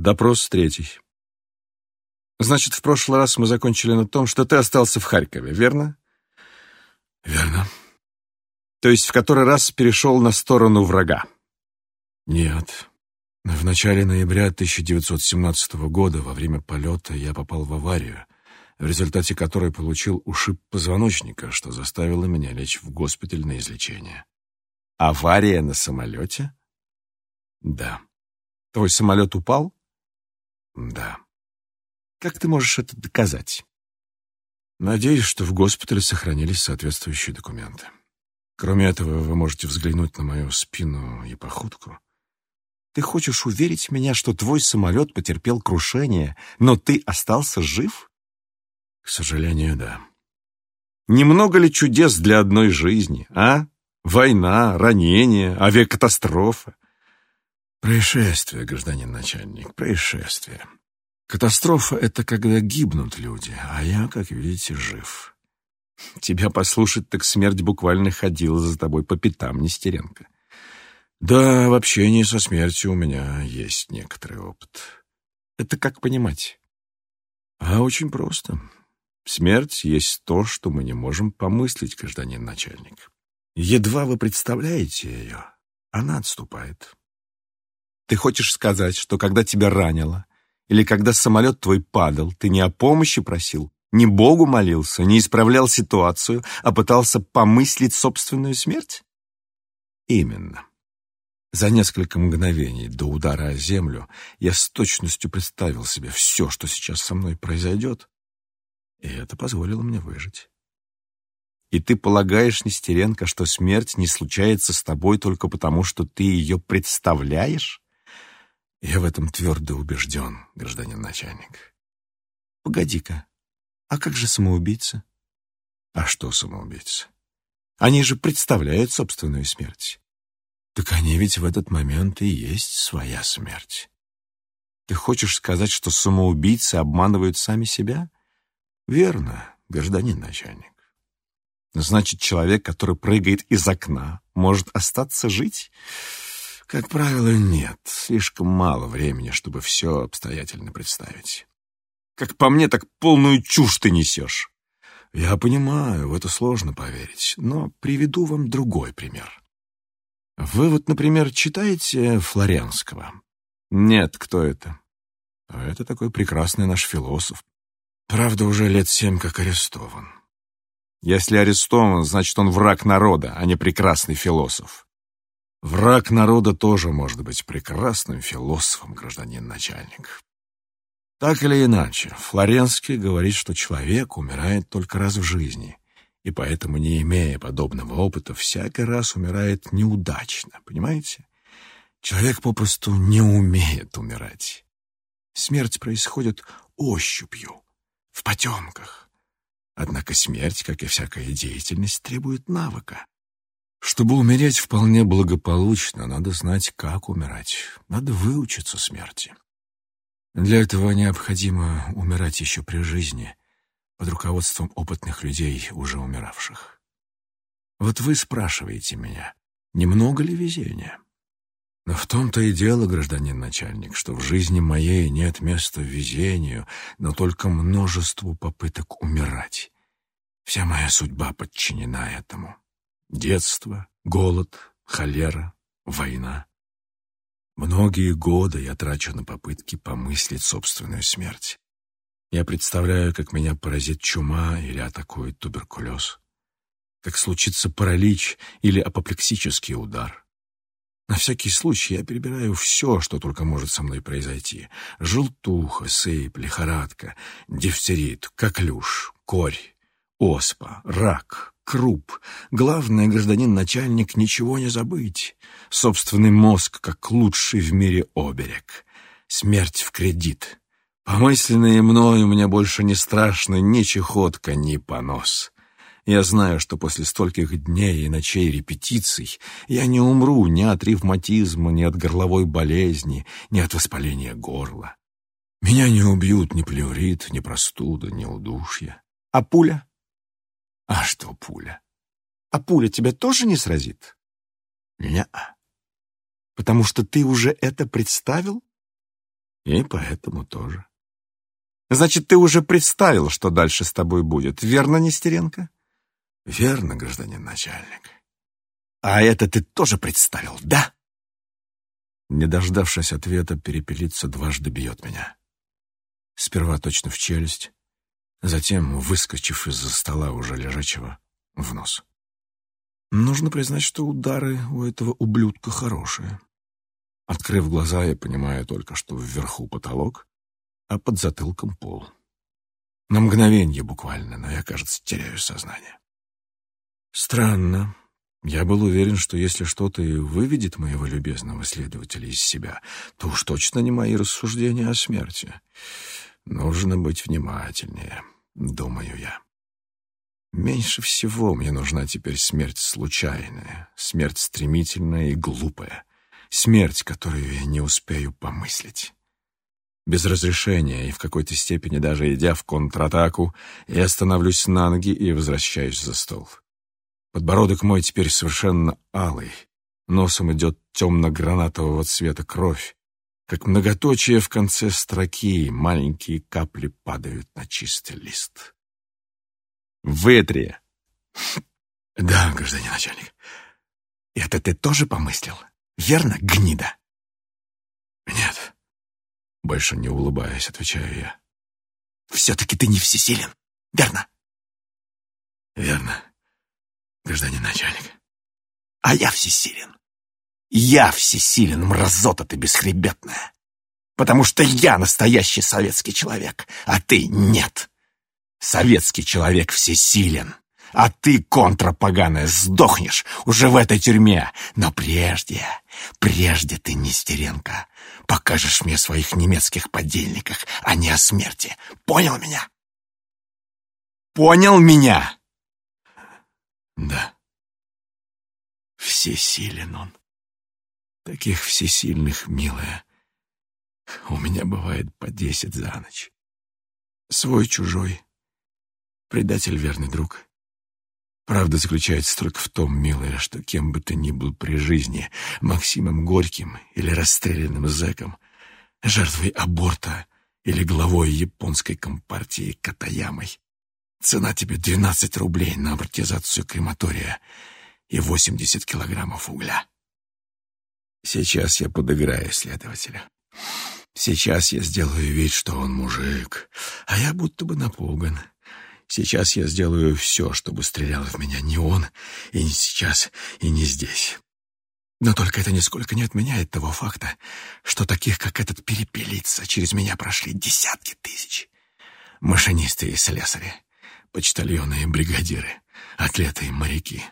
Допрос третий. Значит, в прошлый раз мы закончили на том, что ты остался в Харькове, верно? Верно. То есть в который раз перешел на сторону врага? Нет. В начале ноября 1917 года во время полета я попал в аварию, в результате которой получил ушиб позвоночника, что заставило меня лечь в госпиталь на излечение. Авария на самолете? Да. Твой самолет упал? Да. Как ты можешь это доказать? Надеюсь, что в госпитале сохранились соответствующие документы. Кроме этого, вы можете взглянуть на мою спину и походку. Ты хочешь уверить меня, что твой самолет потерпел крушение, но ты остался жив? К сожалению, да. Немного ли чудес для одной жизни, а? Война, ранение, авиакатастрофа. Происшествие, гражданин начальник, происшествие. Катастрофа — это когда гибнут люди, а я, как видите, жив. Тебя послушать, так смерть буквально ходила за тобой по пятам, Нестеренко. Да, в общении со смертью у меня есть некоторый опыт. Это как понимать? А очень просто. Смерть есть то, что мы не можем помыслить, гражданин начальник. Едва вы представляете ее, она отступает. Ты хочешь сказать, что когда тебя ранило, или когда самолет твой падал, ты не о помощи просил, не Богу молился, не исправлял ситуацию, а пытался помыслить собственную смерть? Именно. За несколько мгновений до удара о землю я с точностью представил себе все, что сейчас со мной произойдет, и это позволило мне выжить. И ты полагаешь, Нестеренко, что смерть не случается с тобой только потому, что ты ее представляешь? Я в этом твердо убежден, гражданин начальник. Погоди-ка, а как же самоубийцы? А что самоубийцы? Они же представляют собственную смерть. Так они ведь в этот момент и есть своя смерть. Ты хочешь сказать, что самоубийцы обманывают сами себя? Верно, гражданин начальник. Значит, человек, который прыгает из окна, может остаться жить? Как правило, нет. Слишком мало времени, чтобы все обстоятельно представить. Как по мне, так полную чушь ты несешь. Я понимаю, в это сложно поверить, но приведу вам другой пример. Вы вот, например, читаете Флоренского? Нет, кто это? А это такой прекрасный наш философ. Правда, уже лет семь как арестован. Если арестован, значит, он враг народа, а не прекрасный философ. Враг народа тоже может быть прекрасным философом, гражданин начальник. Так или иначе, Флоренский говорит, что человек умирает только раз в жизни, и поэтому, не имея подобного опыта, всякий раз умирает неудачно, понимаете? Человек попросту не умеет умирать. Смерть происходит ощупью, в потемках. Однако смерть, как и всякая деятельность, требует навыка. Чтобы умереть вполне благополучно, надо знать, как умирать. Надо выучиться смерти. Для этого необходимо умирать еще при жизни, под руководством опытных людей, уже умиравших. Вот вы спрашиваете меня, немного ли везения? Но в том-то и дело, гражданин начальник, что в жизни моей нет места везению, но только множеству попыток умирать. Вся моя судьба подчинена этому. Детство, голод, холера, война. Многие годы я трачу на попытки помыслить собственную смерть. Я представляю, как меня поразит чума или атакует туберкулез, как случится паралич или апоплексический удар. На всякий случай я перебираю все, что только может со мной произойти. Желтуха, сыпь, лихорадка, дифтерит, коклюш, корь, оспа, рак, круп. Главное, гражданин-начальник, ничего не забыть. Собственный мозг, как лучший в мире оберег. Смерть в кредит. Помысленные мною мне больше не страшно ни чехотка, ни понос. Я знаю, что после стольких дней и ночей репетиций я не умру ни от ревматизма, ни от горловой болезни, ни от воспаления горла. Меня не убьют ни плеврит, ни простуда, ни удушья. А пуля? А что пуля? А пуля тебя тоже не сразит? не Потому что ты уже это представил? И поэтому тоже. Значит, ты уже представил, что дальше с тобой будет, верно, Нестеренко? Верно, гражданин начальник. А это ты тоже представил, да? Не дождавшись ответа, перепелица дважды бьет меня. Сперва точно в челюсть, затем, выскочив из-за стола уже лежачего, в нос. Нужно признать, что удары у этого ублюдка хорошие. Открыв глаза, я понимаю только, что вверху потолок, а под затылком пол. На мгновение буквально, но я, кажется, теряю сознание. Странно. Я был уверен, что если что-то и выведет моего любезного следователя из себя, то уж точно не мои рассуждения о смерти. Нужно быть внимательнее, думаю я. Меньше всего мне нужна теперь смерть случайная, смерть стремительная и глупая, смерть, которую я не успею помыслить. Без разрешения и в какой-то степени даже идя в контратаку, я становлюсь на ноги и возвращаюсь за стол. Подбородок мой теперь совершенно алый, носом идет темно-гранатового цвета кровь, как многоточие в конце строки маленькие капли падают на чистый лист. Вытри. Да, гражданин начальник. Это ты тоже помыслил? Верно, гнида? Нет. Больше не улыбаясь, отвечаю я. Все-таки ты не всесилен, верно? Верно, гражданин начальник. А я всесилен. Я всесилен, мразота ты бесхребетная. Потому что я настоящий советский человек, а ты нет. Советский человек всесилен, а ты, контрапоганая, сдохнешь уже в этой тюрьме. Но прежде, прежде ты, Нестеренко, покажешь мне своих немецких подельниках, а не о смерти. Понял меня? Понял меня? Да. Всесилен он. Таких всесильных, милая, у меня бывает по десять за ночь. Свой-чужой, предатель верный друг. Правда заключается только в том, милая, что кем бы ты ни был при жизни, Максимом Горьким или расстрелянным зэком, жертвой аборта или главой японской компартии Катаямой, цена тебе 12 рублей на амортизацию крематория и 80 килограммов угля. Сейчас я подыграю следователя. Сейчас я сделаю вид, что он мужик, а я будто бы напуган. Сейчас я сделаю все, чтобы стрелял в меня не он, и не сейчас, и не здесь. Но только это нисколько не отменяет того факта, что таких, как этот, перепелица через меня прошли десятки тысяч. Машинисты и слесари, почтальоны и бригадиры, атлеты и моряки.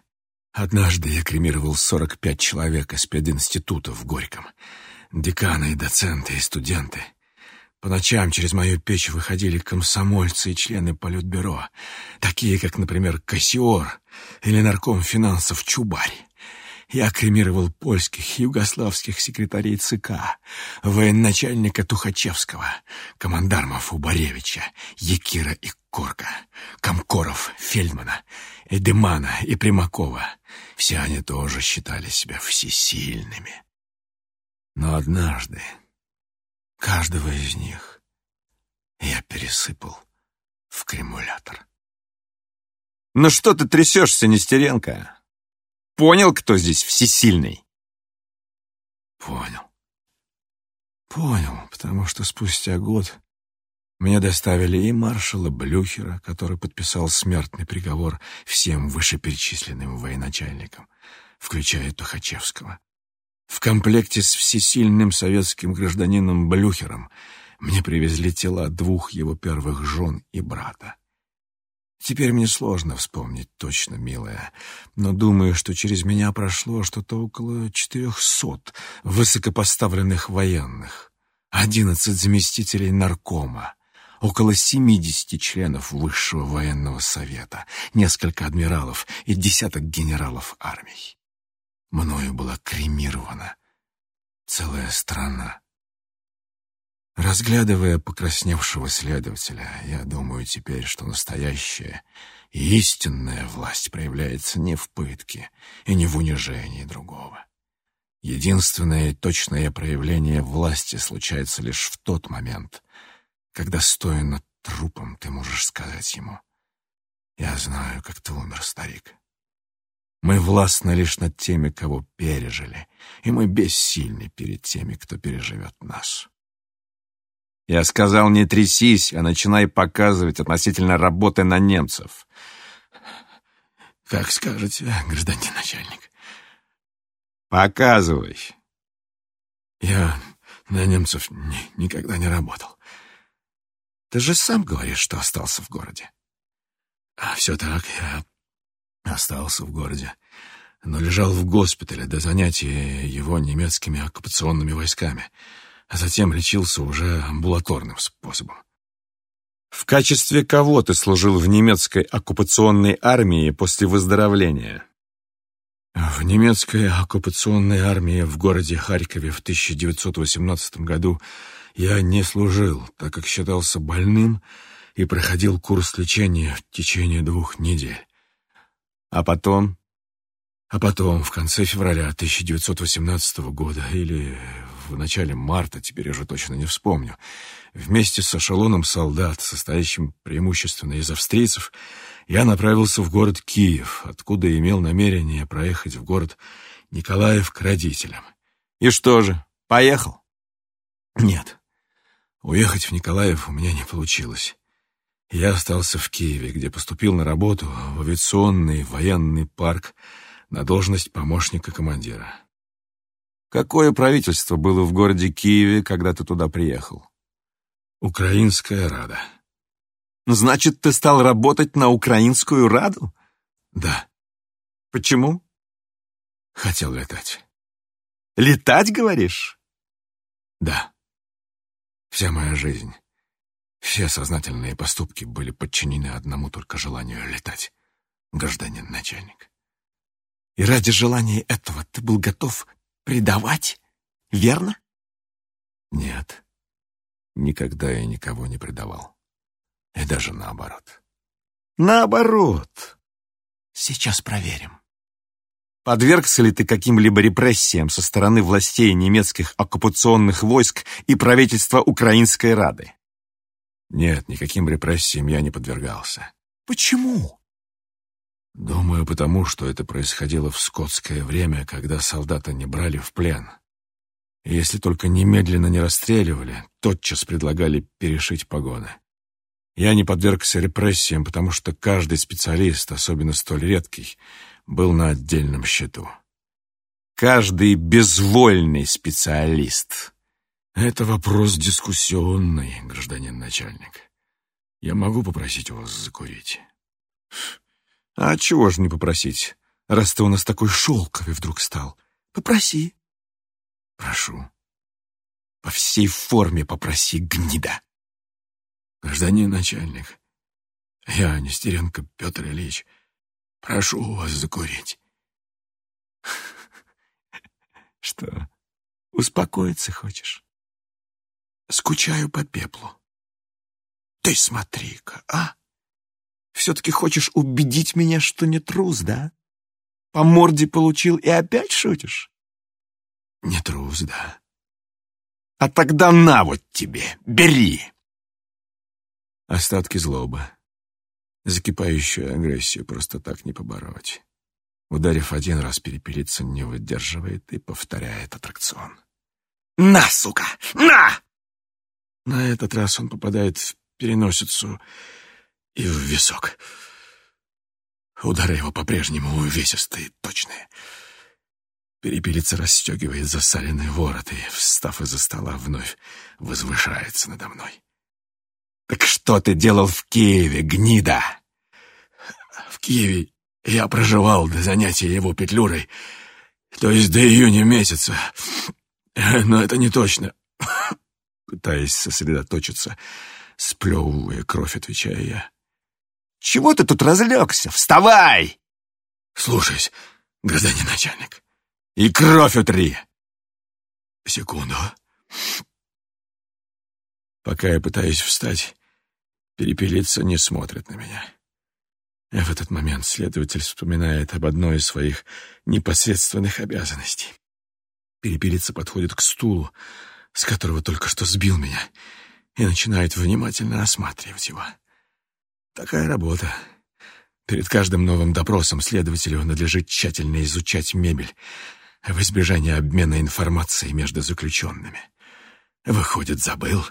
Однажды я кремировал 45 человек из пединститута в Горьком. Деканы и доценты и студенты — по ночам через мою печь выходили комсомольцы и члены политбюро, такие как, например, Кассиор или нарком финансов Чубарь. Я кремировал польских югославских секретарей ЦК, военачальника Тухачевского, командармов Убаревича, Якира и Корка, Комкоров, Фельдмана, Эдемана и Примакова. Все они тоже считали себя всесильными. Но однажды, Каждого из них я пересыпал в кремулятор. «Ну что ты трясешься, Нестеренко? Понял, кто здесь всесильный?» «Понял. Понял, потому что спустя год мне доставили и маршала Блюхера, который подписал смертный приговор всем вышеперечисленным военачальникам, включая Тухачевского, в комплекте с всесильным советским гражданином Блюхером мне привезли тела двух его первых жен и брата. Теперь мне сложно вспомнить точно, милая, но думаю, что через меня прошло что-то около четырехсот высокопоставленных военных, одиннадцать заместителей наркома, около семидесяти членов Высшего военного совета, несколько адмиралов и десяток генералов армий. Мною была кремирована целая страна. Разглядывая покрасневшего следователя, я думаю теперь, что настоящая и истинная власть проявляется не в пытке и не в унижении другого. Единственное точное проявление власти случается лишь в тот момент, когда, стоя над трупом, ты можешь сказать ему «Я знаю, как ты умер, старик». Мы властны лишь над теми, кого пережили, и мы бессильны перед теми, кто переживет нас. Я сказал, не трясись, а начинай показывать относительно работы на немцев. Как скажете, гражданин начальник. Показывай. Я на немцев ни, никогда не работал. Ты же сам говоришь, что остался в городе. А все так, я остался в городе, но лежал в госпитале до занятия его немецкими оккупационными войсками, а затем лечился уже амбулаторным способом. В качестве кого ты служил в немецкой оккупационной армии после выздоровления? В немецкой оккупационной армии в городе Харькове в 1918 году я не служил, так как считался больным и проходил курс лечения в течение двух недель. А потом? А потом, в конце февраля 1918 года или в начале марта, теперь уже точно не вспомню, вместе с эшелоном солдат, состоящим преимущественно из австрийцев, я направился в город Киев, откуда имел намерение проехать в город Николаев к родителям. И что же, поехал? Нет. Уехать в Николаев у меня не получилось. Я остался в Киеве, где поступил на работу в авиационный военный парк на должность помощника командира. Какое правительство было в городе Киеве, когда ты туда приехал? Украинская Рада. Значит, ты стал работать на Украинскую Раду? Да. Почему? Хотел летать. Летать, говоришь? Да. Вся моя жизнь, все сознательные поступки были подчинены одному только желанию летать, гражданин начальник. И ради желания этого ты был готов предавать, верно? Нет, никогда я никого не предавал. И даже наоборот. Наоборот. Сейчас проверим. Подвергся ли ты каким-либо репрессиям со стороны властей немецких оккупационных войск и правительства Украинской Рады? Нет, никаким репрессиям я не подвергался. Почему? Думаю, потому что это происходило в скотское время, когда солдата не брали в плен. Если только немедленно не расстреливали, тотчас предлагали перешить погоны. Я не подвергся репрессиям, потому что каждый специалист, особенно столь редкий, был на отдельном счету. Каждый безвольный специалист. Это вопрос дискуссионный, гражданин начальник. Я могу попросить вас закурить? А чего же не попросить, раз ты у нас такой шелковый вдруг стал? Попроси. Прошу. По всей форме попроси, гнида. Гражданин начальник, я Нестеренко Петр Ильич, прошу вас закурить. Что, успокоиться хочешь? Скучаю по пеплу. Ты смотри-ка, а? Все-таки хочешь убедить меня, что не трус, да? По морде получил и опять шутишь? Не трус, да. А тогда на вот тебе, бери. Остатки злобы. Закипающую агрессию просто так не побороть. Ударив один раз, перепелиться не выдерживает и повторяет аттракцион. «На, сука! На!» На этот раз он попадает в переносицу и в висок. Удары его по-прежнему увесистые, точные. Перепелица расстегивает засаленный ворот и, встав из-за стола, вновь возвышается надо мной. «Так что ты делал в Киеве, гнида?» «В Киеве я проживал до занятия его петлюрой, то есть до июня месяца. Но это не точно». Пытаясь сосредоточиться, сплевывая кровь, отвечаю я. «Чего ты тут разлегся? Вставай!» «Слушаюсь, гражданин начальник». «И кровь утри!» «Секунду». Пока я пытаюсь встать, перепелица не смотрит на меня. И в этот момент следователь вспоминает об одной из своих непосредственных обязанностей. Перепелица подходит к стулу, с которого только что сбил меня, и начинает внимательно осматривать его. Такая работа. Перед каждым новым допросом следователю надлежит тщательно изучать мебель в избежание обмена информацией между заключенными. Выходит, забыл.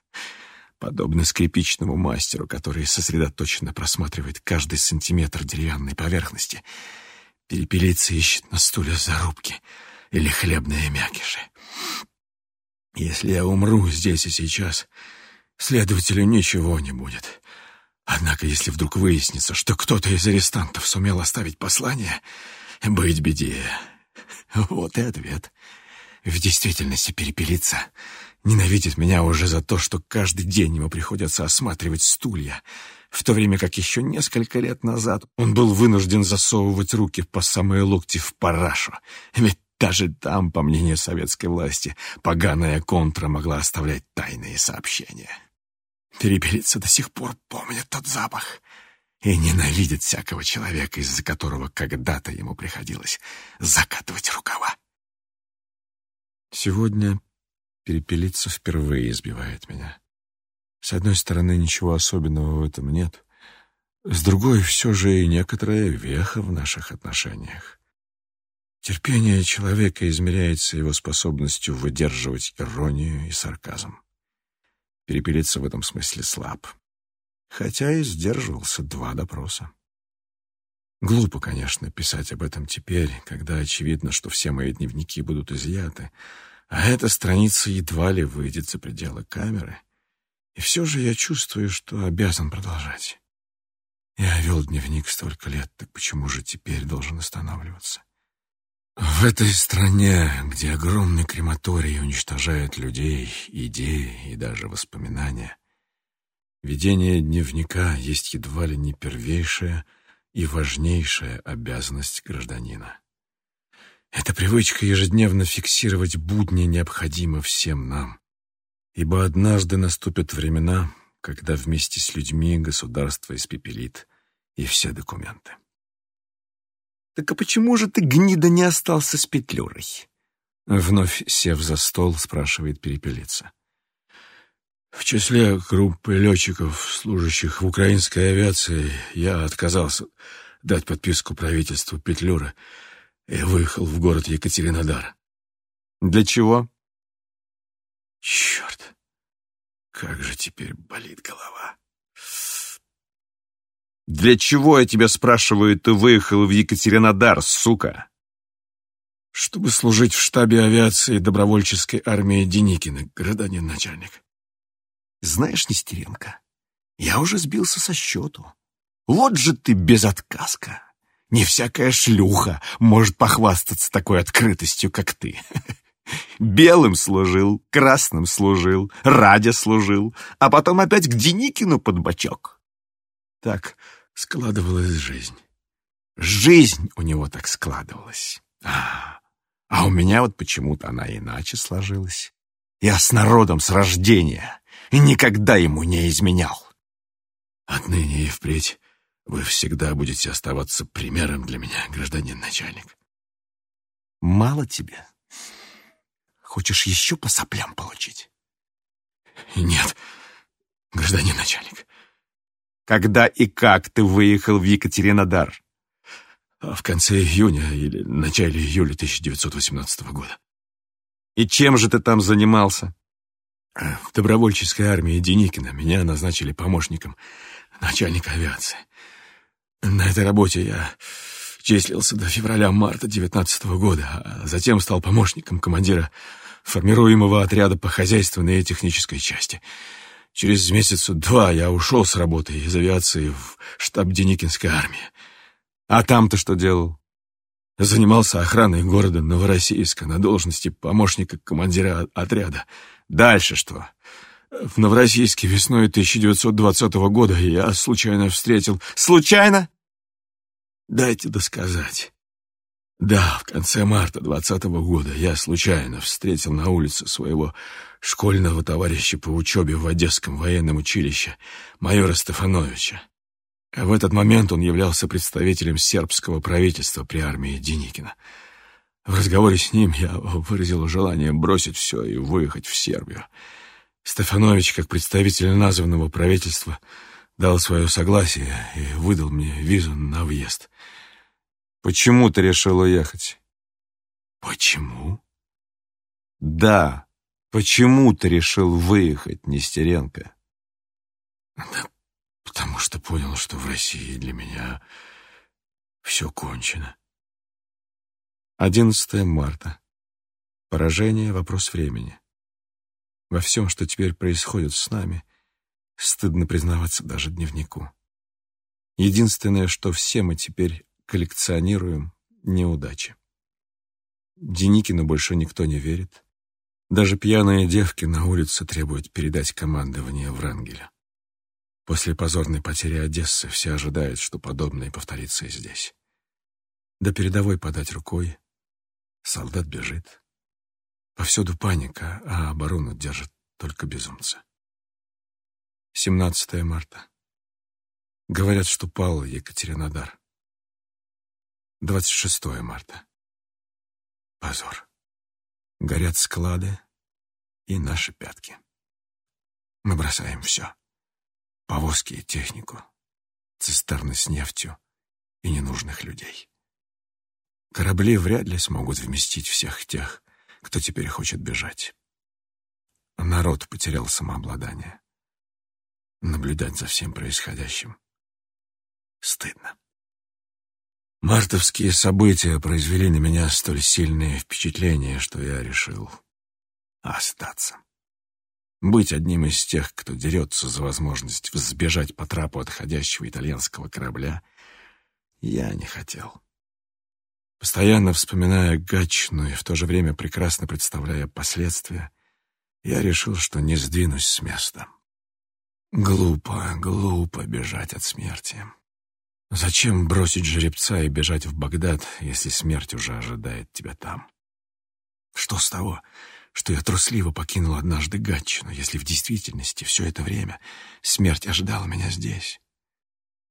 Подобно скрипичному мастеру, который сосредоточенно просматривает каждый сантиметр деревянной поверхности, перепелица ищет на стуле зарубки или хлебные мякиши. Если я умру здесь и сейчас, следователю ничего не будет. Однако, если вдруг выяснится, что кто-то из арестантов сумел оставить послание, быть беде. Вот и ответ. В действительности перепелица ненавидит меня уже за то, что каждый день ему приходится осматривать стулья, в то время как еще несколько лет назад он был вынужден засовывать руки по самые локти в парашу, ведь даже там, по мнению советской власти, поганая контра могла оставлять тайные сообщения. Перепелица до сих пор помнит тот запах и ненавидит всякого человека, из-за которого когда-то ему приходилось закатывать рукава. Сегодня перепелица впервые избивает меня. С одной стороны, ничего особенного в этом нет. С другой, все же и некоторая веха в наших отношениях. Терпение человека измеряется его способностью выдерживать иронию и сарказм. Перепелица в этом смысле слаб. Хотя и сдерживался два допроса. Глупо, конечно, писать об этом теперь, когда очевидно, что все мои дневники будут изъяты, а эта страница едва ли выйдет за пределы камеры. И все же я чувствую, что обязан продолжать. Я вел дневник столько лет, так почему же теперь должен останавливаться? В этой стране, где огромный крематорий уничтожает людей, идеи и даже воспоминания, ведение дневника есть едва ли не первейшая и важнейшая обязанность гражданина. Эта привычка ежедневно фиксировать будни необходима всем нам, ибо однажды наступят времена, когда вместе с людьми государство испепелит и все документы. «Так а почему же ты, гнида, не остался с Петлюрой?» Вновь сев за стол, спрашивает перепелица. В числе группы летчиков, служащих в украинской авиации, я отказался дать подписку правительству Петлюры и выехал в город Екатеринодар. Для чего? Черт, как же теперь болит голова. «Для чего, я тебя спрашиваю, ты выехал в Екатеринодар, сука?» «Чтобы служить в штабе авиации добровольческой армии Деникина, гражданин начальник». «Знаешь, Нестеренко, я уже сбился со счету. Вот же ты безотказка. Не всякая шлюха может похвастаться такой открытостью, как ты. Белым служил, красным служил, Радя служил, а потом опять к Деникину под бочок. Так складывалась жизнь. Жизнь у него так складывалась. А, а у меня вот почему-то она иначе сложилась. Я с народом с рождения и никогда ему не изменял. Отныне и впредь вы всегда будете оставаться примером для меня, гражданин начальник. Мало тебе? Хочешь еще по соплям получить? Нет, гражданин начальник. Когда и как ты выехал в Екатеринодар? В конце июня или начале июля 1918 года. И чем же ты там занимался? В добровольческой армии Деникина меня назначили помощником начальника авиации. На этой работе я числился до февраля-марта 19 года, а затем стал помощником командира формируемого отряда по хозяйственной и технической части — Через месяца-два я ушел с работы из авиации в штаб Деникинской армии. А там ты что делал? Занимался охраной города Новороссийска на должности помощника командира отряда. Дальше что? В Новороссийске весной 1920 года я случайно встретил... Случайно? Дайте досказать. Да, в конце марта двадцатого года я случайно встретил на улице своего школьного товарища по учебе в Одесском военном училище, майора Стефановича. В этот момент он являлся представителем сербского правительства при армии Деникина. В разговоре с ним я выразил желание бросить все и выехать в Сербию. Стефанович, как представитель названного правительства, дал свое согласие и выдал мне визу на въезд. Почему ты решил уехать? Почему? Да, почему ты решил выехать, Нестеренко? Да потому что понял, что в России для меня все кончено. 11 марта. Поражение — вопрос времени. Во всем, что теперь происходит с нами, стыдно признаваться даже дневнику. Единственное, что все мы теперь коллекционируем — неудачи. Деникину больше никто не верит. Даже пьяные девки на улице требуют передать командование Врангеля. После позорной потери Одессы все ожидают, что подобное повторится и здесь. До передовой подать рукой, Солдат бежит. Повсюду паника, а оборону держат только безумцы. 17 марта. Говорят, что пал Екатеринодар. 26 марта. Позор. Горят склады и наши пятки. Мы бросаем все. Повозки и технику, цистерны с нефтью и ненужных людей. Корабли вряд ли смогут вместить всех тех, кто теперь хочет бежать. Народ потерял самообладание. Наблюдать за всем происходящим стыдно. Мартовские события произвели на меня столь сильные впечатления, что я решил остаться. Быть одним из тех, кто дерется за возможность взбежать по трапу отходящего итальянского корабля, я не хотел. Постоянно вспоминая Гатчину и в то же время прекрасно представляя последствия, я решил, что не сдвинусь с места. Глупо, глупо бежать от смерти. Зачем бросить жеребца и бежать в Багдад, если смерть уже ожидает тебя там? Что с того, что я трусливо покинул однажды Гатчину, если в действительности все это время смерть ожидала меня здесь?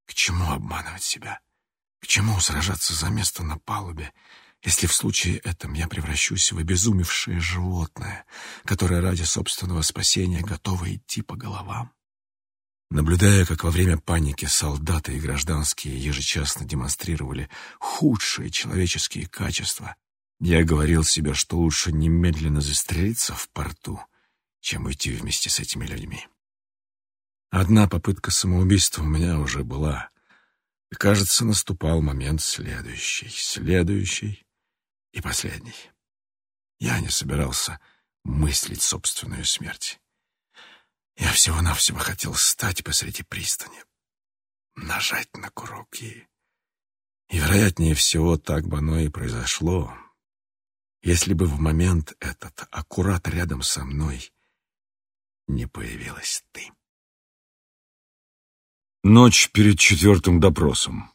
К чему обманывать себя? К чему сражаться за место на палубе, если в случае этом я превращусь в обезумевшее животное, которое ради собственного спасения готово идти по головам? Наблюдая, как во время паники солдаты и гражданские ежечасно демонстрировали худшие человеческие качества, я говорил себе, что лучше немедленно застрелиться в порту, чем уйти вместе с этими людьми. Одна попытка самоубийства у меня уже была, и, кажется, наступал момент следующий, следующий и последний. Я не собирался мыслить собственную смерть. Я всего-навсего хотел стать посреди пристани, нажать на курок и... И, вероятнее всего, так бы оно и произошло, если бы в момент этот, аккурат рядом со мной, не появилась ты. Ночь перед четвертым допросом.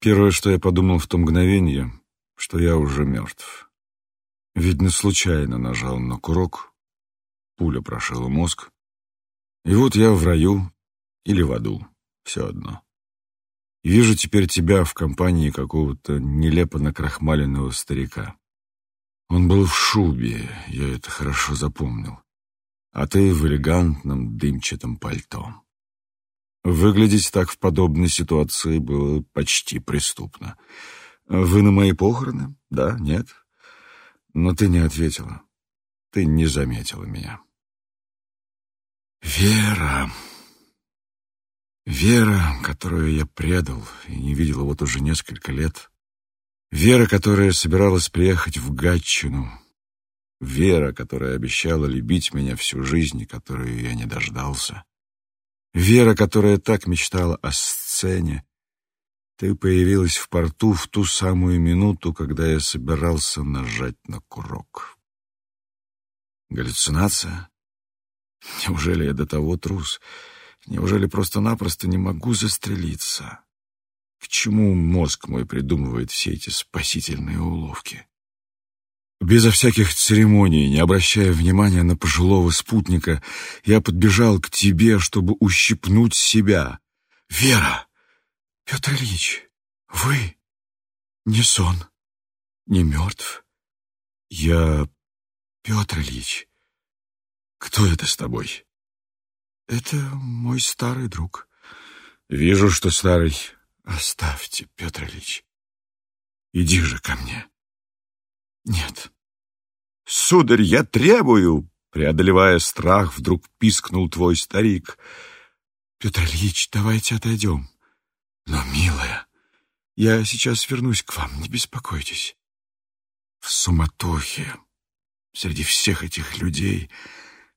Первое, что я подумал в то мгновение, что я уже мертв. Видно, случайно нажал на курок, пуля прошила мозг, и вот я в раю или в аду, все одно. вижу теперь тебя в компании какого-то нелепо накрахмаленного старика. Он был в шубе, я это хорошо запомнил, а ты в элегантном дымчатом пальто. Выглядеть так в подобной ситуации было почти преступно. «Вы на мои похороны? Да? Нет?» Но ты не ответила. Ты не заметила меня. Вера. Вера, которую я предал и не видела вот уже несколько лет. Вера, которая собиралась приехать в Гатчину. Вера, которая обещала любить меня всю жизнь, и которую я не дождался. Вера, которая так мечтала о сцене, ты появилась в порту в ту самую минуту, когда я собирался нажать на курок. Галлюцинация? Неужели я до того трус? Неужели просто-напросто не могу застрелиться? К чему мозг мой придумывает все эти спасительные уловки? Безо всяких церемоний, не обращая внимания на пожилого спутника, я подбежал к тебе, чтобы ущипнуть себя. «Вера! Петр Ильич, вы? Не сон. не мертв. Я Петр Ильич. Кто это с тобой? Это мой старый друг. Вижу, что старый. Оставьте, Петр Ильич. Иди же ко мне. Нет. Сударь, я требую, преодолевая страх, вдруг пискнул твой старик. Петр Ильич, давайте отойдем. Но, милая, я сейчас вернусь к вам, не беспокойтесь. В суматохе, среди всех этих людей,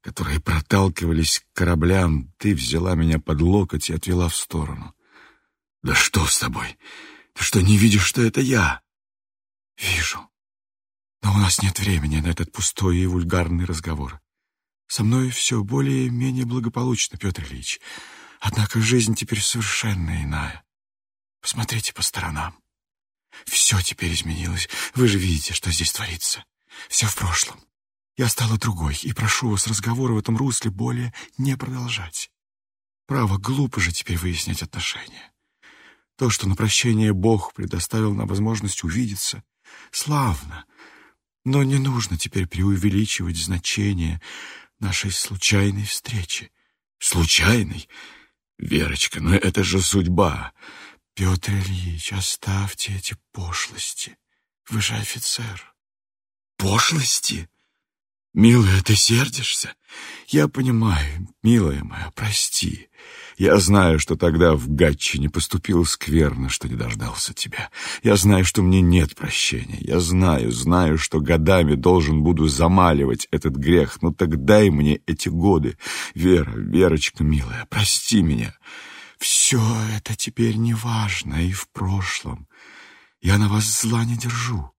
которые проталкивались к кораблям, ты взяла меня под локоть и отвела в сторону. Да что с тобой? Ты что, не видишь, что это я? Вижу. Но у нас нет времени на этот пустой и вульгарный разговор. Со мной все более-менее благополучно, Петр Ильич. Однако жизнь теперь совершенно иная. Посмотрите по сторонам. Все теперь изменилось. Вы же видите, что здесь творится. Все в прошлом. Я стала другой, и прошу вас разговор в этом русле более не продолжать. Право, глупо же теперь выяснять отношения. То, что на прощение Бог предоставил нам возможность увидеться, славно, но не нужно теперь преувеличивать значение нашей случайной встречи. Случайной? Верочка, но это же судьба. Петр Ильич, оставьте эти пошлости. Вы же офицер. Пошлости? Милая, ты сердишься? Я понимаю, милая моя, прости. Я знаю, что тогда в Гатчине поступил скверно, что не дождался тебя. Я знаю, что мне нет прощения. Я знаю, знаю, что годами должен буду замаливать этот грех. Но так дай мне эти годы. Вера, Верочка, милая, прости меня. Все это теперь не важно и в прошлом. Я на вас зла не держу.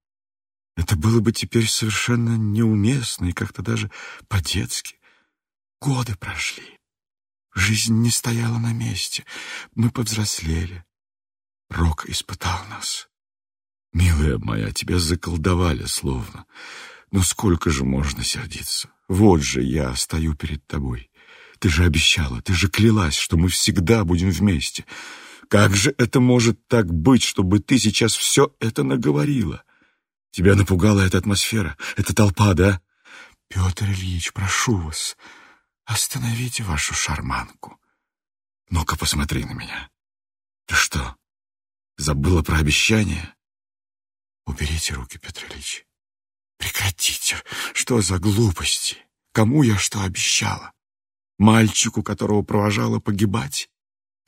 Это было бы теперь совершенно неуместно и как-то даже по-детски. Годы прошли. Жизнь не стояла на месте. Мы повзрослели. Рок испытал нас. Милая моя, тебя заколдовали словно. Но сколько же можно сердиться? Вот же я стою перед тобой. Ты же обещала, ты же клялась, что мы всегда будем вместе. Как же это может так быть, чтобы ты сейчас все это наговорила? Тебя напугала эта атмосфера, эта толпа, да? Петр Ильич, прошу вас, остановите вашу шарманку. Ну-ка посмотри на меня. Ты что, забыла про обещание? Уберите руки, Петр Ильич. Прекратите. Что за глупости? Кому я что обещала? Мальчику, которого провожала погибать?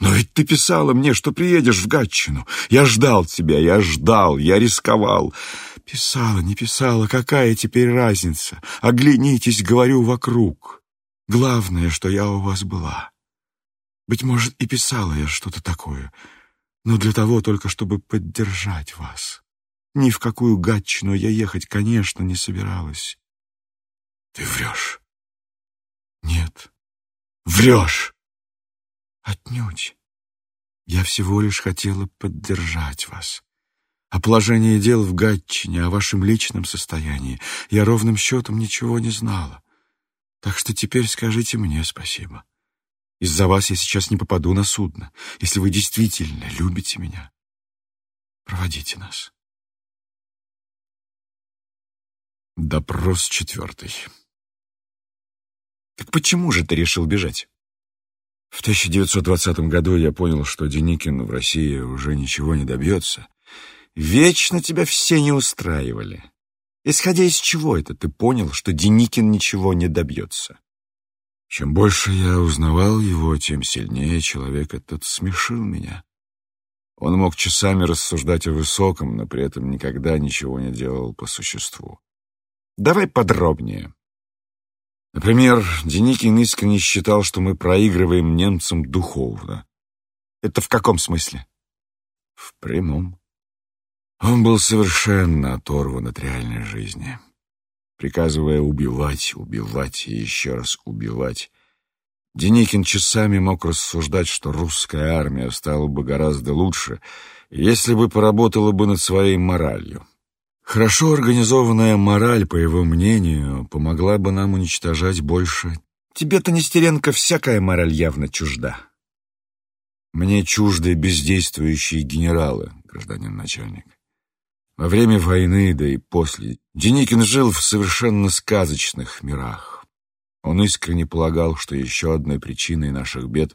Но ведь ты писала мне, что приедешь в Гатчину. Я ждал тебя, я ждал, я рисковал. Писала, не писала, какая теперь разница? Оглянитесь, говорю, вокруг. Главное, что я у вас была. Быть может, и писала я что-то такое, но для того только, чтобы поддержать вас. Ни в какую Гатчину я ехать, конечно, не собиралась. Ты врешь. Нет, Врешь!» «Отнюдь. Я всего лишь хотела поддержать вас. О положении дел в Гатчине, о вашем личном состоянии я ровным счетом ничего не знала. Так что теперь скажите мне спасибо. Из-за вас я сейчас не попаду на судно. Если вы действительно любите меня, проводите нас». Допрос четвертый. Так почему же ты решил бежать? В 1920 году я понял, что Деникин в России уже ничего не добьется. Вечно тебя все не устраивали. Исходя из чего это ты понял, что Деникин ничего не добьется? Чем больше я узнавал его, тем сильнее человек этот смешил меня. Он мог часами рассуждать о высоком, но при этом никогда ничего не делал по существу. Давай подробнее. Например, Деникин искренне считал, что мы проигрываем немцам духовно. Это в каком смысле? В прямом. Он был совершенно оторван от реальной жизни. Приказывая убивать, убивать и еще раз убивать, Деникин часами мог рассуждать, что русская армия стала бы гораздо лучше, если бы поработала бы над своей моралью. Хорошо организованная мораль, по его мнению, помогла бы нам уничтожать больше. Тебе-то, Нестеренко, всякая мораль явно чужда. Мне чужды бездействующие генералы, гражданин начальник. Во время войны, да и после, Деникин жил в совершенно сказочных мирах. Он искренне полагал, что еще одной причиной наших бед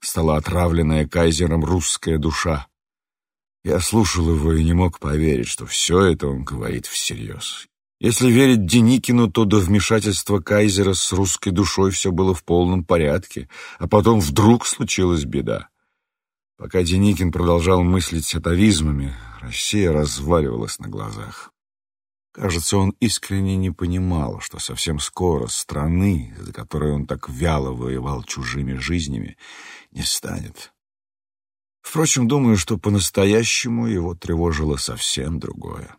стала отравленная кайзером русская душа. Я слушал его и не мог поверить, что все это он говорит всерьез. Если верить Деникину, то до вмешательства кайзера с русской душой все было в полном порядке, а потом вдруг случилась беда. Пока Деникин продолжал мыслить атовизмами, Россия разваливалась на глазах. Кажется, он искренне не понимал, что совсем скоро страны, за которой он так вяло воевал чужими жизнями, не станет. Впрочем, думаю, что по-настоящему его тревожило совсем другое.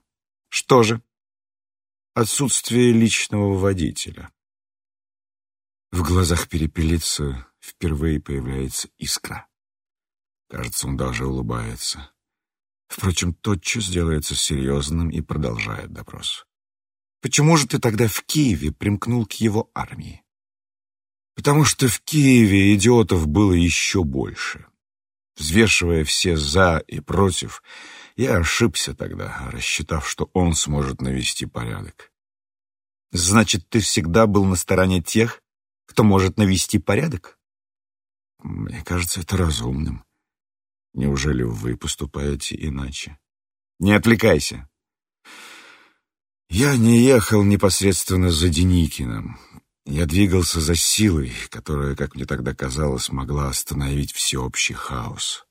Что же? Отсутствие личного водителя. В глазах перепелицы впервые появляется искра. Кажется, он даже улыбается. Впрочем, тотчас делается серьезным и продолжает допрос. «Почему же ты тогда в Киеве примкнул к его армии?» «Потому что в Киеве идиотов было еще больше. Взвешивая все «за» и «против», я ошибся тогда, рассчитав, что он сможет навести порядок. «Значит, ты всегда был на стороне тех, кто может навести порядок?» «Мне кажется это разумным. Неужели вы поступаете иначе? Не отвлекайся. Я не ехал непосредственно за Деникиным. Я двигался за силой, которая, как мне тогда казалось, могла остановить всеобщий хаос.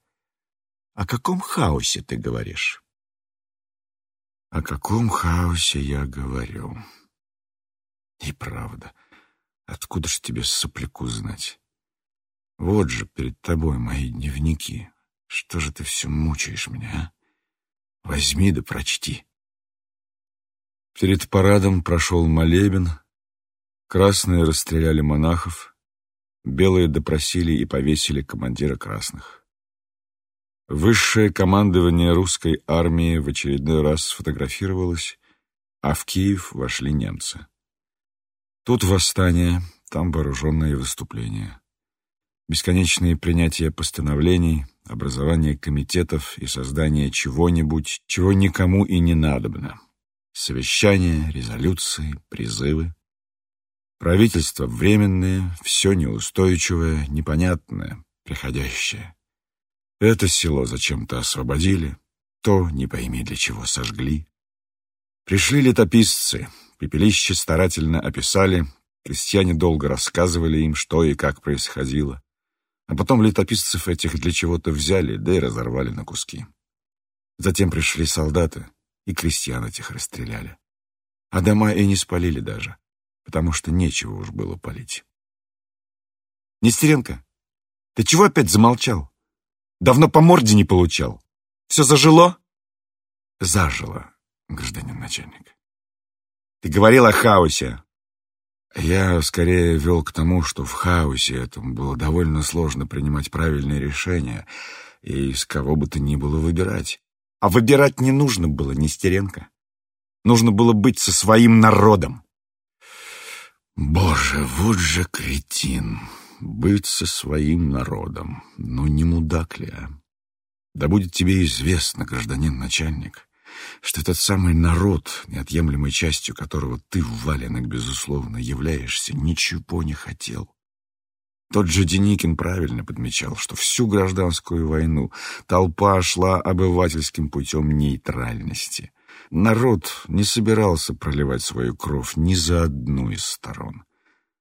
О каком хаосе ты говоришь? О каком хаосе я говорю? И правда, откуда ж тебе сопляку знать? Вот же перед тобой мои дневники. Что же ты все мучаешь меня, а? Возьми да прочти. Перед парадом прошел молебен, красные расстреляли монахов, белые допросили и повесили командира красных. Высшее командование русской армии в очередной раз сфотографировалось, а в Киев вошли немцы. Тут восстание, там вооруженные выступления. Бесконечные принятия постановлений, образование комитетов и создание чего-нибудь, чего никому и не надобно. Совещания, резолюции, призывы. Правительство временное, все неустойчивое, непонятное, приходящее. Это село зачем-то освободили, то, не пойми для чего, сожгли. Пришли летописцы, пепелище старательно описали, крестьяне долго рассказывали им, что и как происходило. А потом летописцев этих для чего-то взяли, да и разорвали на куски. Затем пришли солдаты, и крестьян этих расстреляли. А дома и не спалили даже, потому что нечего уж было палить. Нестеренко, ты чего опять замолчал? Давно по морде не получал. Все зажило? Зажило, гражданин начальник. Ты говорил о хаосе, я скорее вел к тому, что в хаосе этом было довольно сложно принимать правильные решения и из кого бы то ни было выбирать. А выбирать не нужно было, Нестеренко. Нужно было быть со своим народом. Боже, вот же кретин. Быть со своим народом. Ну, не мудак ли, а? Да будет тебе известно, гражданин начальник, что этот самый народ, неотъемлемой частью которого ты, Валенок, безусловно, являешься, ничего не хотел. Тот же Деникин правильно подмечал, что всю гражданскую войну толпа шла обывательским путем нейтральности. Народ не собирался проливать свою кровь ни за одну из сторон.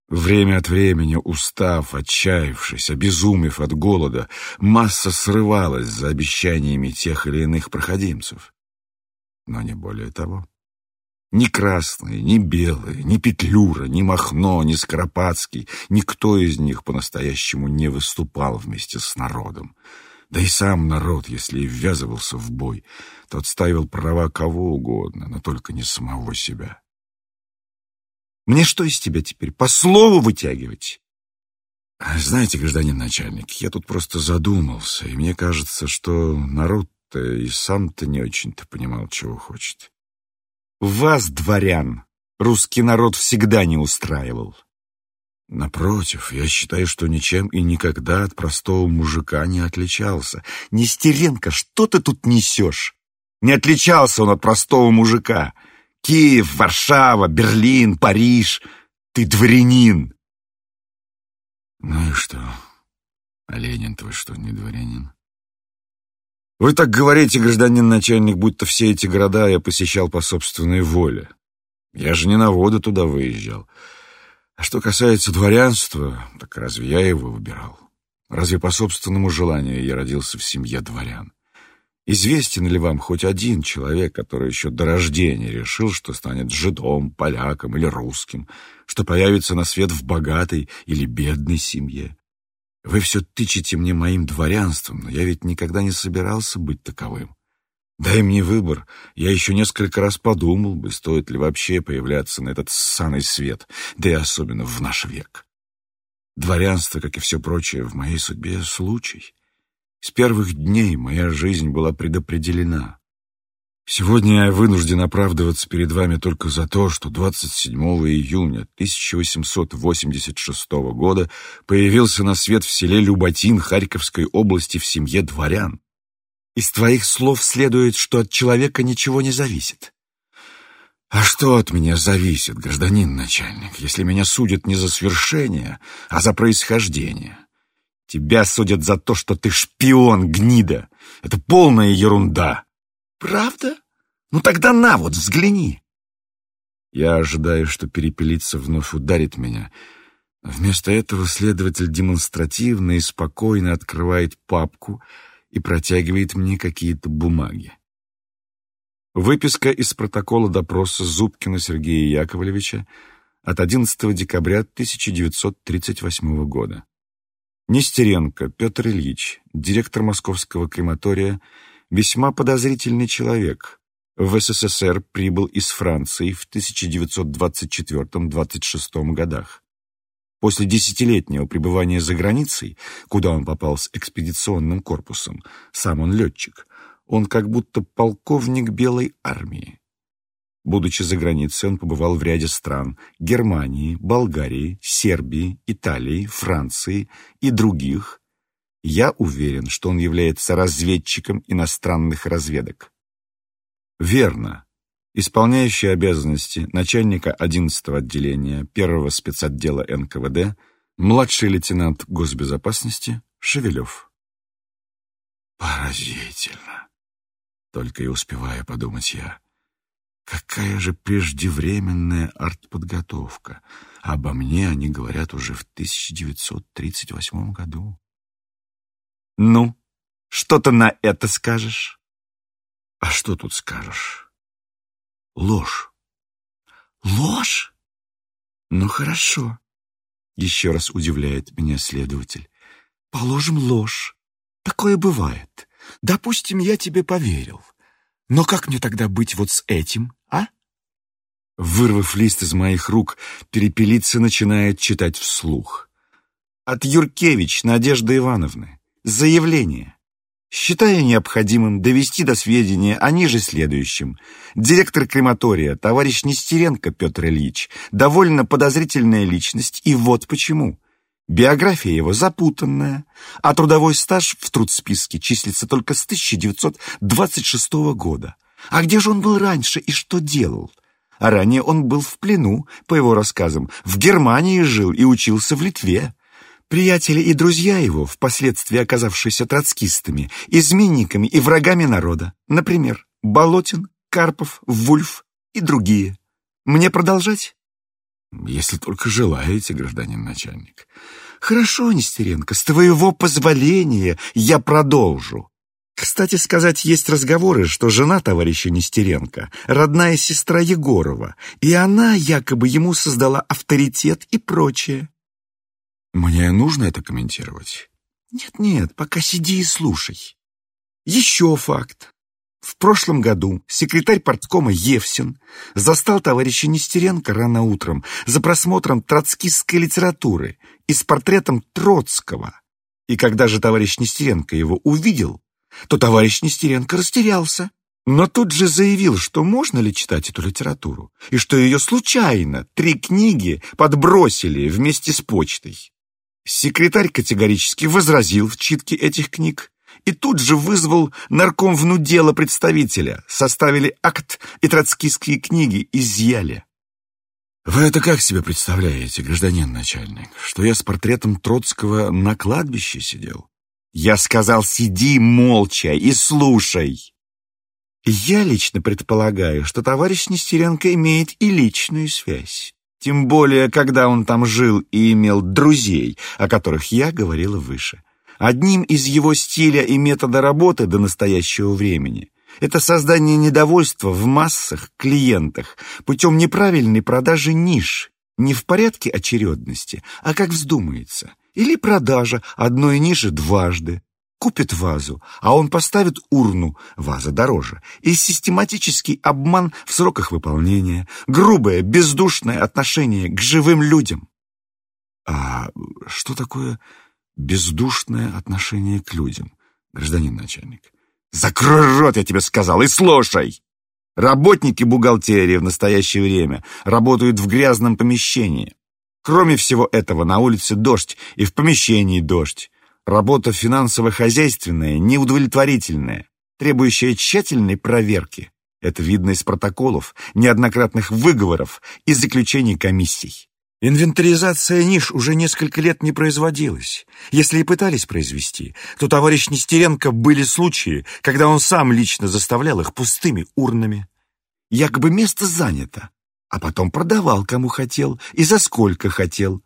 Время от времени, устав, отчаявшись, обезумев от голода, масса срывалась за обещаниями тех или иных проходимцев но не более того. Ни красные, ни белые, ни Петлюра, ни Махно, ни Скоропадский, никто из них по-настоящему не выступал вместе с народом. Да и сам народ, если и ввязывался в бой, то отстаивал права кого угодно, но только не самого себя. Мне что из тебя теперь, по слову вытягивать? Знаете, гражданин начальник, я тут просто задумался, и мне кажется, что народ что и сам-то не очень-то понимал, чего хочет. Вас, дворян, русский народ всегда не устраивал. Напротив, я считаю, что ничем и никогда от простого мужика не отличался. Нестеренко, что ты тут несешь? Не отличался он от простого мужика. Киев, Варшава, Берлин, Париж. Ты дворянин. Ну и что? А Ленин твой что, не дворянин? Вы так говорите, гражданин начальник, будто все эти города я посещал по собственной воле. Я же не на воду туда выезжал. А что касается дворянства, так разве я его выбирал? Разве по собственному желанию я родился в семье дворян? Известен ли вам хоть один человек, который еще до рождения решил, что станет жидом, поляком или русским, что появится на свет в богатой или бедной семье? Вы все тычете мне моим дворянством, но я ведь никогда не собирался быть таковым. Дай мне выбор, я еще несколько раз подумал бы, стоит ли вообще появляться на этот ссаный свет, да и особенно в наш век. Дворянство, как и все прочее, в моей судьбе случай — с первых дней моя жизнь была предопределена. Сегодня я вынужден оправдываться перед вами только за то, что 27 июня 1886 года появился на свет в селе Люботин Харьковской области в семье дворян. Из твоих слов следует, что от человека ничего не зависит. А что от меня зависит, гражданин начальник, если меня судят не за свершение, а за происхождение? Тебя судят за то, что ты шпион, гнида. Это полная ерунда. Правда? Ну тогда на, вот взгляни. Я ожидаю, что перепелица вновь ударит меня. Вместо этого следователь демонстративно и спокойно открывает папку и протягивает мне какие-то бумаги. Выписка из протокола допроса Зубкина Сергея Яковлевича от 11 декабря 1938 года. Нестеренко Петр Ильич, директор московского крематория, весьма подозрительный человек. В СССР прибыл из Франции в 1924-26 годах. После десятилетнего пребывания за границей, куда он попал с экспедиционным корпусом, сам он летчик, он как будто полковник Белой армии. Будучи за границей, он побывал в ряде стран – Германии, Болгарии, Сербии, Италии, Франции и других. Я уверен, что он является разведчиком иностранных разведок. Верно. Исполняющий обязанности начальника 11 отделения первого спецотдела НКВД, младший лейтенант госбезопасности Шевелев. Поразительно. Только и успеваю подумать я. Какая же преждевременная артподготовка. Обо мне они говорят уже в 1938 году. Ну, что ты на это скажешь? А что тут скажешь? Ложь. Ложь? Ну, хорошо. Еще раз удивляет меня следователь. Положим ложь. Такое бывает. Допустим, я тебе поверил. Но как мне тогда быть вот с этим, а? Вырвав лист из моих рук, перепелица начинает читать вслух. От Юркевич Надежды Ивановны. Заявление. Считаю необходимым довести до сведения о ниже следующем. Директор крематория, товарищ Нестеренко Петр Ильич, довольно подозрительная личность, и вот почему. Биография его запутанная, а трудовой стаж в трудсписке числится только с 1926 года. А где же он был раньше и что делал? А ранее он был в плену, по его рассказам, в Германии жил и учился в Литве. Приятели и друзья его, впоследствии оказавшиеся троцкистами, изменниками и врагами народа, например, Болотин, Карпов, Вульф и другие. Мне продолжать? Если только желаете, гражданин начальник. Хорошо, Нестеренко, с твоего позволения я продолжу. Кстати сказать, есть разговоры, что жена товарища Нестеренко — родная сестра Егорова, и она якобы ему создала авторитет и прочее. Мне нужно это комментировать? Нет-нет, пока сиди и слушай. Еще факт. В прошлом году секретарь парткома Евсин застал товарища Нестеренко рано утром за просмотром троцкистской литературы и с портретом Троцкого. И когда же товарищ Нестеренко его увидел, то товарищ Нестеренко растерялся, но тут же заявил, что можно ли читать эту литературу, и что ее случайно три книги подбросили вместе с почтой. Секретарь категорически возразил в читке этих книг и тут же вызвал нарком внудела представителя, составили акт и троцкистские книги изъяли. Вы это как себе представляете, гражданин начальник, что я с портретом Троцкого на кладбище сидел? Я сказал, сиди молча и слушай. Я лично предполагаю, что товарищ Нестеренко имеет и личную связь. Тем более, когда он там жил и имел друзей, о которых я говорила выше. Одним из его стиля и метода работы до настоящего времени это создание недовольства в массах клиентах путем неправильной продажи ниш, не в порядке очередности, а как вздумается, или продажа одной ниши дважды. Купит вазу, а он поставит урну, ваза дороже, и систематический обман в сроках выполнения, грубое, бездушное отношение к живым людям. А что такое бездушное отношение к людям, гражданин начальник? Закрой рот, я тебе сказал, и слушай. Работники бухгалтерии в настоящее время работают в грязном помещении. Кроме всего этого, на улице дождь и в помещении дождь. Работа финансово-хозяйственная, неудовлетворительная, требующая тщательной проверки. Это видно из протоколов, неоднократных выговоров и заключений комиссий. Инвентаризация ниш уже несколько лет не производилась. Если и пытались произвести, то товарищ Нестеренко были случаи, когда он сам лично заставлял их пустыми урнами. Якобы место занято, а потом продавал кому хотел и за сколько хотел.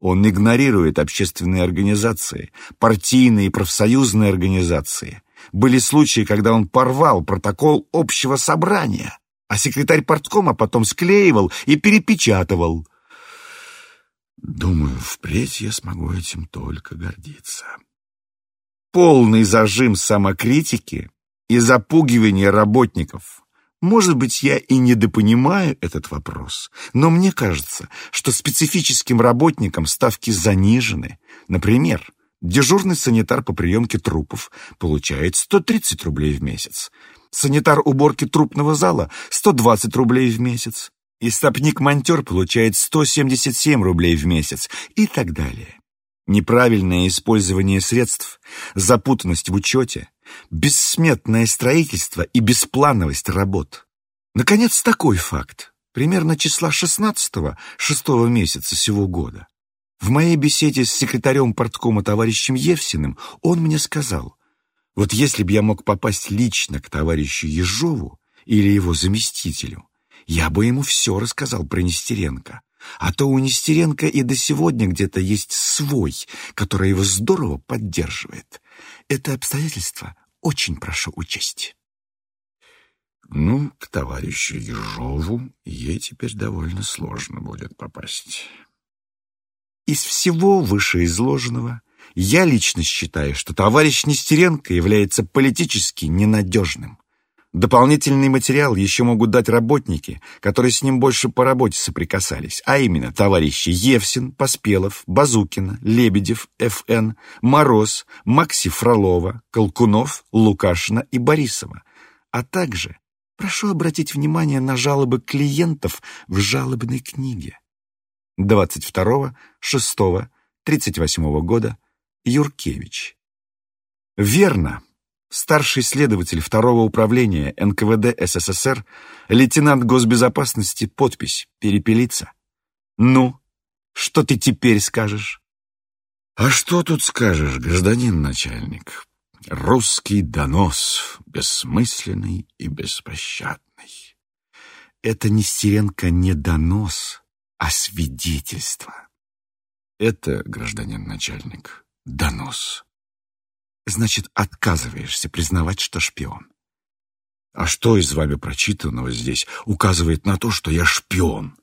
Он игнорирует общественные организации, партийные и профсоюзные организации. Были случаи, когда он порвал протокол общего собрания, а секретарь порткома потом склеивал и перепечатывал. Думаю, впредь я смогу этим только гордиться. Полный зажим самокритики и запугивание работников. Может быть, я и недопонимаю этот вопрос, но мне кажется, что специфическим работникам ставки занижены. Например, дежурный санитар по приемке трупов получает 130 рублей в месяц, санитар уборки трупного зала – 120 рублей в месяц, Истопник-монтер получает 177 рублей в месяц и так далее. Неправильное использование средств, запутанность в учете, бессметное строительство и бесплановость работ. Наконец, такой факт. Примерно числа 16-го, 6 месяца сего года. В моей беседе с секретарем порткома товарищем Евсиным он мне сказал, вот если бы я мог попасть лично к товарищу Ежову или его заместителю, я бы ему все рассказал про Нестеренко. А то у Нестеренко и до сегодня где-то есть свой, который его здорово поддерживает. Это обстоятельство очень прошу учесть. Ну, к товарищу Ежову ей теперь довольно сложно будет попасть. Из всего вышеизложенного я лично считаю, что товарищ Нестеренко является политически ненадежным. Дополнительный материал еще могут дать работники, которые с ним больше по работе соприкасались, а именно товарищи Евсин, Поспелов, Базукина, Лебедев, Ф.Н., Мороз, Макси Фролова, Колкунов, Лукашина и Борисова, а также прошу обратить внимание на жалобы клиентов в жалобной книге. 22 6 38 года Юркевич. Верно, старший следователь второго управления НКВД СССР, лейтенант госбезопасности, подпись «Перепелица». Ну, что ты теперь скажешь? А что тут скажешь, гражданин начальник? Русский донос, бессмысленный и беспощадный. Это Нестеренко не донос, а свидетельство. Это, гражданин начальник, донос. Значит, отказываешься признавать, что шпион. А что из вами прочитанного здесь указывает на то, что я шпион?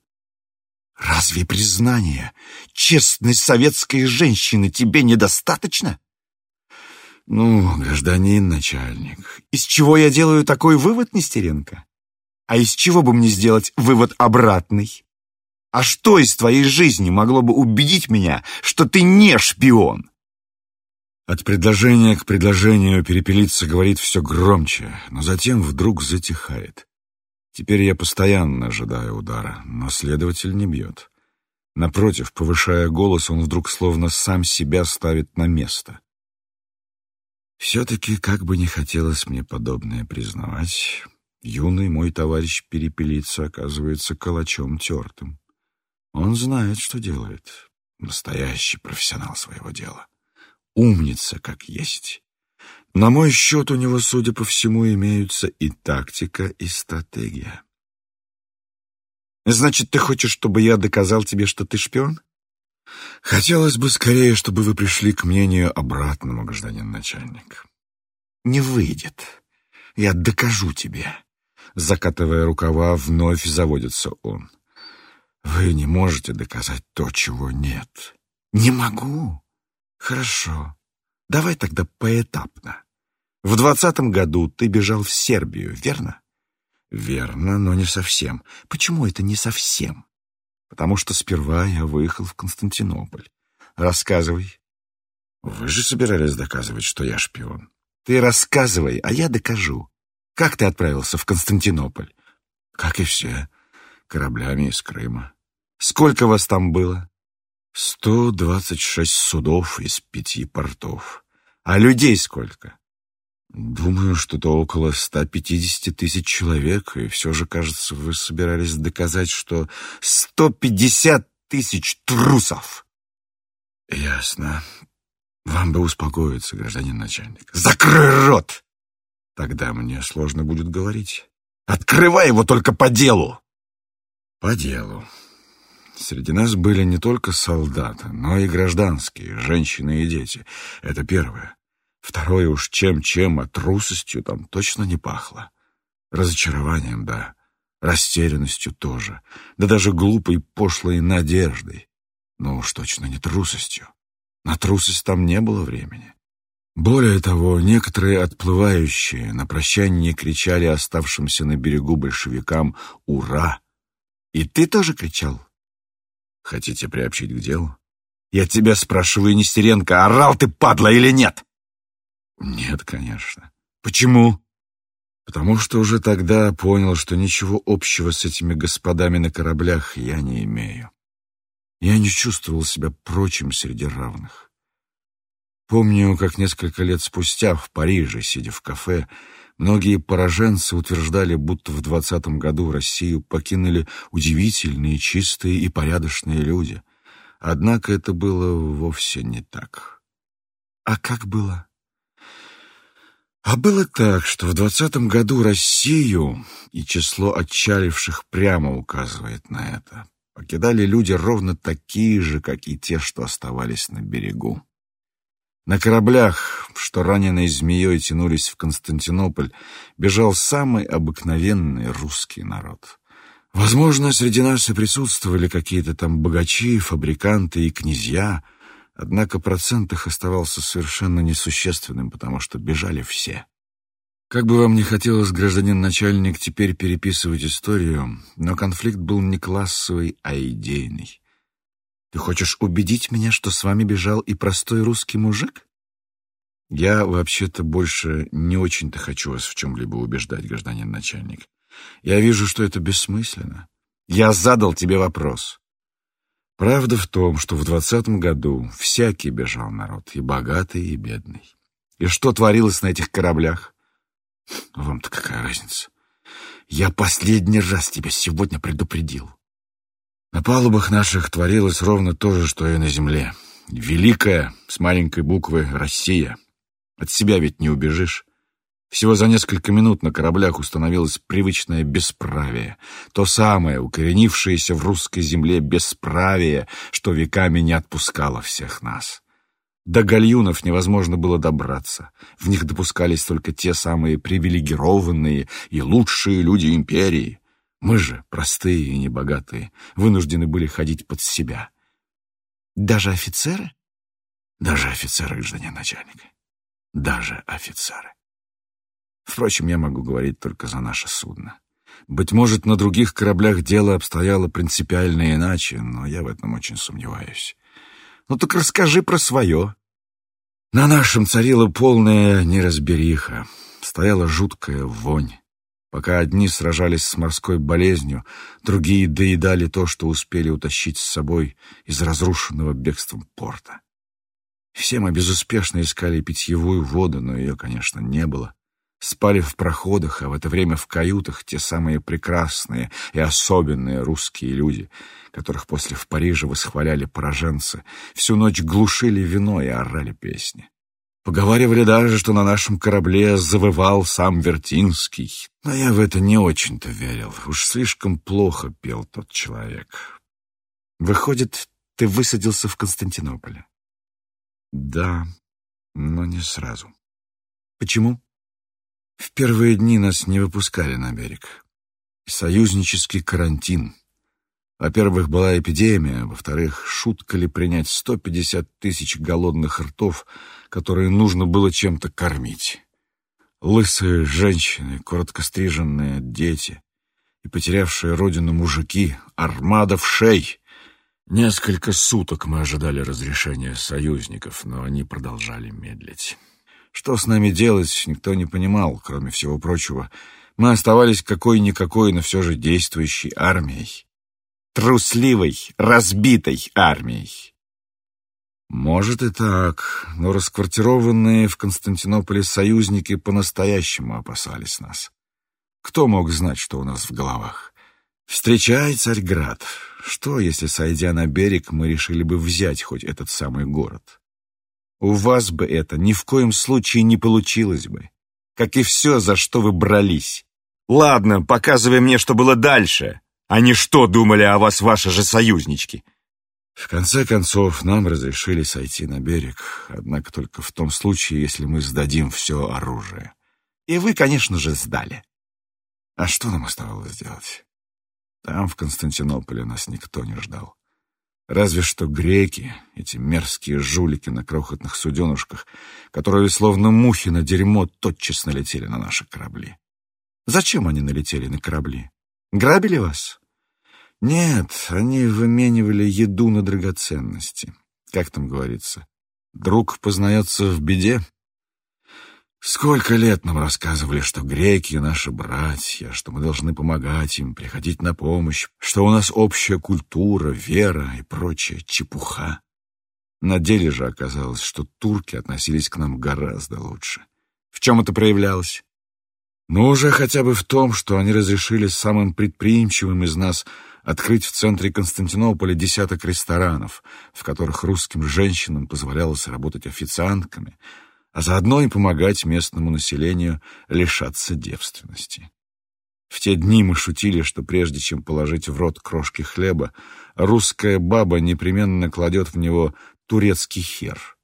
Разве признание честной советской женщины тебе недостаточно? Ну, гражданин начальник. Из чего я делаю такой вывод, Нестеренко? А из чего бы мне сделать вывод обратный? А что из твоей жизни могло бы убедить меня, что ты не шпион? От предложения к предложению перепелиться говорит все громче, но затем вдруг затихает. Теперь я постоянно ожидаю удара, но следователь не бьет. Напротив, повышая голос, он вдруг словно сам себя ставит на место. Все-таки, как бы не хотелось мне подобное признавать, юный мой товарищ перепелица оказывается калачом тертым. Он знает, что делает. Настоящий профессионал своего дела. Умница, как есть. На мой счет у него, судя по всему, имеются и тактика, и стратегия. Значит, ты хочешь, чтобы я доказал тебе, что ты шпион? Хотелось бы скорее, чтобы вы пришли к мнению обратному, гражданин начальник. Не выйдет. Я докажу тебе. Закатывая рукава, вновь заводится он. Вы не можете доказать то, чего нет. Не могу. Хорошо. Давай тогда поэтапно. В двадцатом году ты бежал в Сербию, верно? Верно, но не совсем. Почему это не совсем? Потому что сперва я выехал в Константинополь. Рассказывай. Вы же собирались доказывать, что я шпион. Ты рассказывай, а я докажу. Как ты отправился в Константинополь? Как и все, кораблями из Крыма. Сколько вас там было? Сто двадцать шесть судов из пяти портов. А людей сколько? Думаю, что-то около 150 тысяч человек, и все же, кажется, вы собирались доказать, что 150 тысяч трусов. Ясно. Вам бы успокоиться, гражданин начальник. Закрой рот! Тогда мне сложно будет говорить. Открывай его только по делу. По делу. Среди нас были не только солдаты, но и гражданские, женщины и дети. Это первое. Второе уж чем-чем, а трусостью там точно не пахло. Разочарованием, да, растерянностью тоже, да даже глупой пошлой надеждой. Но уж точно не трусостью. На трусость там не было времени. Более того, некоторые отплывающие на прощание кричали оставшимся на берегу большевикам «Ура!». И ты тоже кричал? Хотите приобщить к делу? Я тебя спрашиваю, Нестеренко, орал ты, падла, или нет? Нет, конечно. Почему? Потому что уже тогда понял, что ничего общего с этими господами на кораблях я не имею. Я не чувствовал себя прочим среди равных. Помню, как несколько лет спустя в Париже, сидя в кафе, многие пораженцы утверждали, будто в двадцатом году Россию покинули удивительные, чистые и порядочные люди. Однако это было вовсе не так. А как было? А было так, что в двадцатом году Россию, и число отчаливших прямо указывает на это, покидали люди ровно такие же, как и те, что оставались на берегу. На кораблях, что раненой змеей тянулись в Константинополь, бежал самый обыкновенный русский народ. Возможно, среди нас и присутствовали какие-то там богачи, фабриканты и князья — Однако процент их оставался совершенно несущественным, потому что бежали все. Как бы вам ни хотелось, гражданин начальник, теперь переписывать историю, но конфликт был не классовый, а идейный. Ты хочешь убедить меня, что с вами бежал и простой русский мужик? Я вообще-то больше не очень-то хочу вас в чем-либо убеждать, гражданин начальник. Я вижу, что это бессмысленно. Я задал тебе вопрос. Правда в том, что в двадцатом году всякий бежал народ, и богатый, и бедный. И что творилось на этих кораблях? Вам-то какая разница? Я последний раз тебя сегодня предупредил. На палубах наших творилось ровно то же, что и на земле. Великая, с маленькой буквы, Россия. От себя ведь не убежишь. Всего за несколько минут на кораблях установилось привычное бесправие, то самое, укоренившееся в русской земле бесправие, что веками не отпускало всех нас. До гальюнов невозможно было добраться. В них допускались только те самые привилегированные и лучшие люди империи. Мы же, простые и небогатые, вынуждены были ходить под себя. Даже офицеры? Даже офицеры, гражданин начальник. Даже офицеры. Впрочем, я могу говорить только за наше судно. Быть может, на других кораблях дело обстояло принципиально иначе, но я в этом очень сомневаюсь. Ну так расскажи про свое. На нашем царила полная неразбериха. Стояла жуткая вонь. Пока одни сражались с морской болезнью, другие доедали то, что успели утащить с собой из разрушенного бегством порта. Все мы безуспешно искали питьевую воду, но ее, конечно, не было. Спали в проходах, а в это время в каютах те самые прекрасные и особенные русские люди, которых после в Париже восхваляли пораженцы, всю ночь глушили вино и орали песни. Поговаривали даже, что на нашем корабле завывал сам Вертинский. Но я в это не очень-то верил. Уж слишком плохо пел тот человек. Выходит, ты высадился в Константинополе? Да, но не сразу. Почему? В первые дни нас не выпускали на берег. Союзнический карантин. Во-первых, была эпидемия, во-вторых, шутка ли принять 150 тысяч голодных ртов, которые нужно было чем-то кормить. Лысые женщины, коротко стриженные дети и потерявшие родину мужики, армада в шей. Несколько суток мы ожидали разрешения союзников, но они продолжали медлить. Что с нами делать, никто не понимал, кроме всего прочего. Мы оставались какой-никакой, но все же действующей армией трусливой, разбитой армией. Может и так, но расквартированные в Константинополе союзники по-настоящему опасались нас. Кто мог знать, что у нас в головах? Встречай, Царьград. Что, если, сойдя на берег, мы решили бы взять хоть этот самый город? У вас бы это ни в коем случае не получилось бы. Как и все, за что вы брались. Ладно, показывай мне, что было дальше. Они что, думали о вас ваши же союзнички? В конце концов, нам разрешили сойти на берег, однако только в том случае, если мы сдадим все оружие. И вы, конечно же, сдали. А что нам оставалось делать? Там, в Константинополе, нас никто не ждал. Разве что греки, эти мерзкие жулики на крохотных суденушках, которые, словно мухи на дерьмо, тотчас налетели на наши корабли. Зачем они налетели на корабли? Грабили вас? Нет, они выменивали еду на драгоценности. Как там говорится? Друг познается в беде. Сколько лет нам рассказывали, что греки — наши братья, что мы должны помогать им, приходить на помощь, что у нас общая культура, вера и прочая чепуха. На деле же оказалось, что турки относились к нам гораздо лучше. В чем это проявлялось? Ну, уже хотя бы в том, что они разрешили самым предприимчивым из нас открыть в центре Константинополя десяток ресторанов, в которых русским женщинам позволялось работать официантками, а заодно и помогать местному населению лишаться девственности. В те дни мы шутили, что прежде чем положить в рот крошки хлеба, русская баба непременно кладет в него турецкий хер —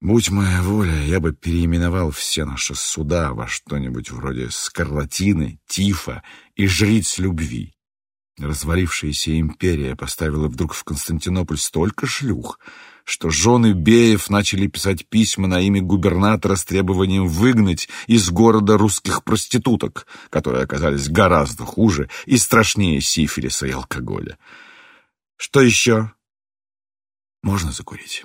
Будь моя воля, я бы переименовал все наши суда во что-нибудь вроде скарлатины, тифа и жриц любви. Развалившаяся империя поставила вдруг в Константинополь столько шлюх, что жены Беев начали писать письма на имя губернатора с требованием выгнать из города русских проституток, которые оказались гораздо хуже и страшнее сифилиса и алкоголя. Что еще? Можно закурить.